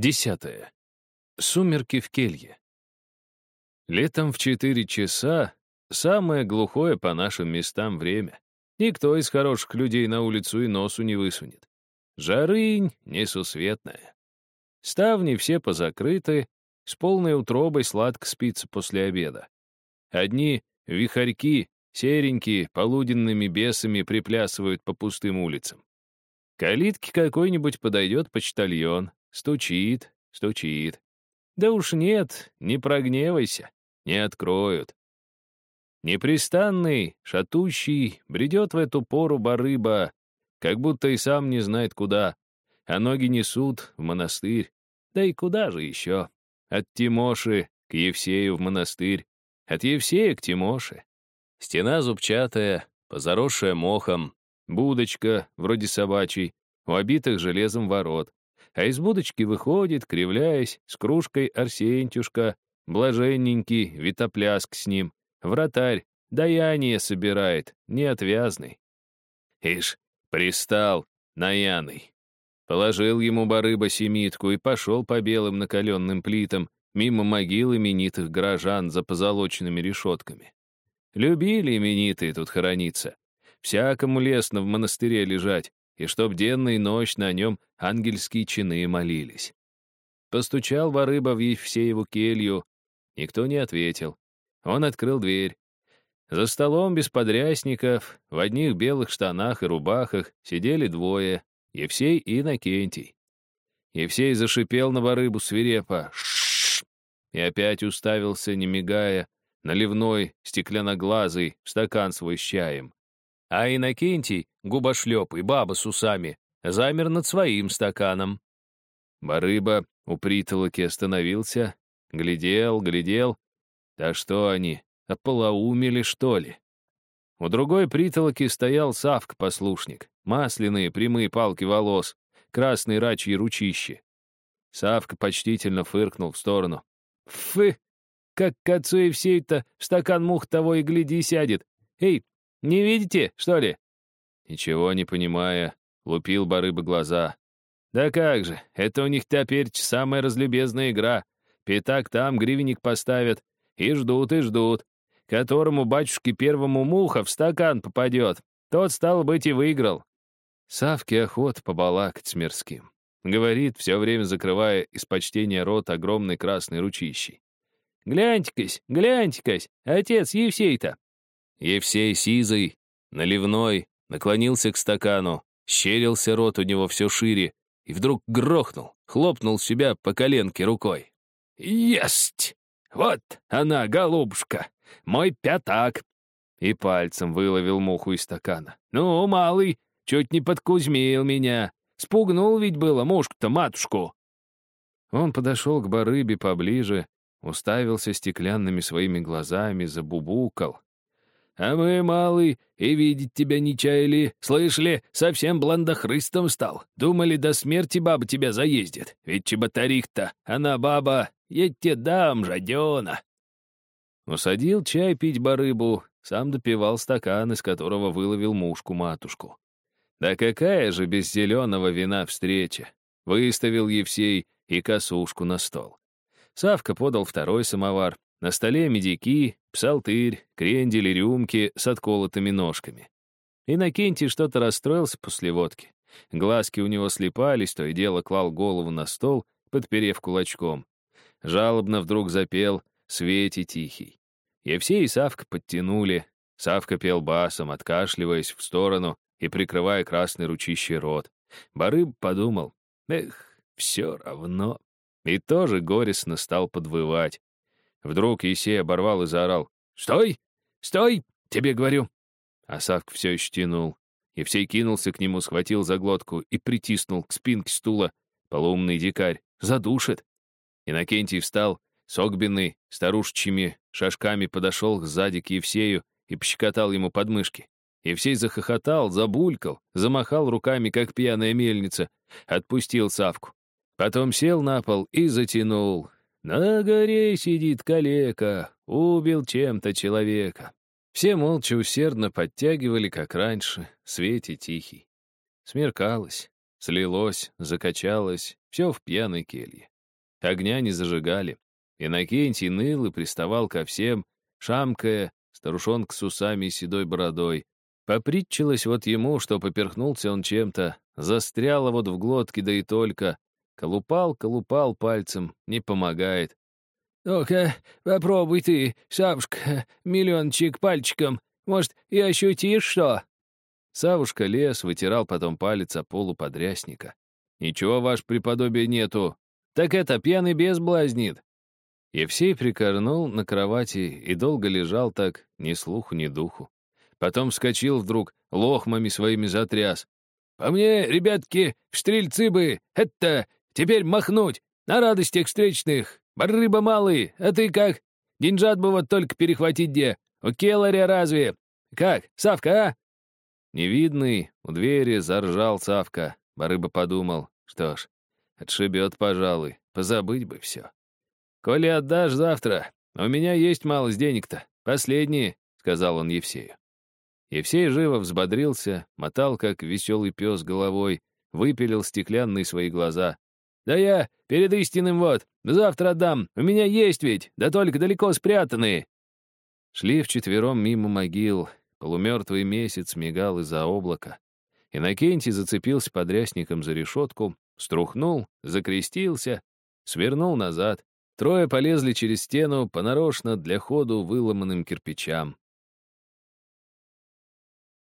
Десятое. Сумерки в келье. Летом в четыре часа самое глухое по нашим местам время. Никто из хороших людей на улицу и носу не высунет. Жарынь несусветная. Ставни все позакрыты, с полной утробой сладко спится после обеда. Одни вихарьки, серенькие, полуденными бесами приплясывают по пустым улицам. Калитки какой-нибудь подойдет почтальон, стучит, стучит. Да уж нет, не прогневайся, не откроют. Непрестанный, шатущий, бредет в эту пору барыба, как будто и сам не знает куда, а ноги несут в монастырь. Да и куда же еще? От Тимоши к Евсею в монастырь, от Евсея к Тимоше. Стена зубчатая, позаросшая мохом, будочка, вроде собачьей, у обитых железом ворот. А из будочки выходит, кривляясь, с кружкой Арсентюшка, блаженненький, витопляск с ним, вратарь, даяние собирает, неотвязный. Ишь, пристал, наяный. Положил ему барыба семитку и пошел по белым накаленным плитам, мимо могил именитых горожан за позолоченными решетками. Любили именитые тут хорониться. Всякому лестно в монастыре лежать, и чтоб денно и ночь на нем ангельские чины молились. Постучал барыба в Евсееву келью, никто не ответил. Он открыл дверь. За столом без подрясников, в одних белых штанах и рубахах сидели двое, Евсей и Иннокентий. Евсей зашипел на барыбу свирепо «Ш и опять уставился, не мигая, наливной, стеклянноглазый, стакан свой с чаем. А Иннокентий, губошлеп и баба с усами, замер над своим стаканом. Барыба у притолоки остановился, глядел, глядел. Да что они, ополоумели, что ли? У другой притолоки стоял Савк-послушник, масляные прямые палки волос, красные рачьи ручищи. Савка почтительно фыркнул в сторону. «Фы! Как к отцу и всей-то стакан мух того и гляди сядет. Эй, не видите, что ли?» Ничего не понимая, лупил барыба глаза. «Да как же, это у них теперь самая разлюбезная игра. Пятак там, гривенник поставят, и ждут, и ждут. Которому батюшке первому муха в стакан попадет, тот, стал быть, и выиграл». Савке охот побалакать с мирским. Говорит, все время закрывая из почтения рот огромной красной ручищей. «Гляньте-кась, гляньте-кась, отец Евсей-то!» Евсей сизый, наливной, наклонился к стакану, щерился рот у него все шире и вдруг грохнул, хлопнул себя по коленке рукой. «Есть! Вот она, голубушка, мой пятак!» И пальцем выловил муху из стакана. «Ну, малый, чуть не подкузмил меня. Спугнул ведь было мушку-то матушку». Он подошел к барыбе поближе, уставился стеклянными своими глазами, забубукал. А мы, малый, и видеть тебя не чаяли. Слышали, совсем блондохрыстом стал. Думали, до смерти баба тебя заездит. Ведь чеботарих-то, она баба, я тебе дам, жадена. Усадил чай пить барыбу, сам допивал стакан, из которого выловил мушку-матушку. Да какая же без зеленого вина встреча! Выставил Евсей и косушку на стол. Савка подал второй самовар, на столе медики, псалтырь, крендели, рюмки с отколотыми ножками. Иннокентий что-то расстроился после водки. Глазки у него слепались, то и дело клал голову на стол, подперев кулачком. Жалобно вдруг запел «Свете тихий». Евсей и Савка подтянули. Савка пел басом, откашливаясь в сторону и прикрывая красный ручищий рот. Барыб подумал, эх, все равно. И тоже горестно стал подвывать. Вдруг Есей оборвал и заорал. «Стой! Стой! Тебе говорю!» А Савк все еще тянул. Евсей кинулся к нему, схватил за глотку и притиснул к спинке стула. Полуумный дикарь. Задушит. Иннокентий встал, согбенный, старушечьими шажками подошел сзади к Евсею и пощекотал ему подмышки. Евсей захохотал, забулькал, замахал руками, как пьяная мельница, отпустил Савку. Потом сел на пол и затянул. На горе сидит калека, убил чем-то человека. Все молча усердно подтягивали, как раньше, свете тихий. Смеркалось. слилось, закачалось, все в пьяной келье. Огня не зажигали. Иннокентий ныл и приставал ко всем, шамкая, старушонка с усами и седой бородой. Попритчилось вот ему, что поперхнулся он чем-то, застряло вот в глотке, да и только. Колупал, колупал пальцем, не помогает. «Ну-ка, попробуй ты, Савушка, миллиончик пальчиком. Может, и ощутишь что?» Савушка лес, вытирал потом палец о полу подрясника. «Ничего, ваш преподобие, нету. Так это, пьяный бес блазнит». Евсей прикорнул на кровати и долго лежал так, ни слуху, ни духу. Потом вскочил вдруг, лохмами своими затряс. «По мне, ребятки, в стрельцы бы, это, теперь махнуть, на радостях встречных, рыба малый, а ты как? Деньжат бы вот только перехватить где, у Келларя разве? Как, Савка, а?» Невидный у двери заржал Савка. Барыба подумал, что ж, отшибет, пожалуй, позабыть бы все. «Коли отдашь завтра, у меня есть мало денег-то, последние», — сказал он Евсею. Евсей живо взбодрился, мотал, как веселый пес головой, выпилил стеклянные свои глаза. «Да я перед истинным вот, завтра отдам, у меня есть ведь, да только далеко спрятанные». Шли вчетвером мимо могил, полумертвый месяц мигал из-за облака. Иннокентий зацепился подрясником за решетку, струхнул, закрестился, свернул назад. Трое полезли через стену, понарочно для ходу выломанным кирпичам.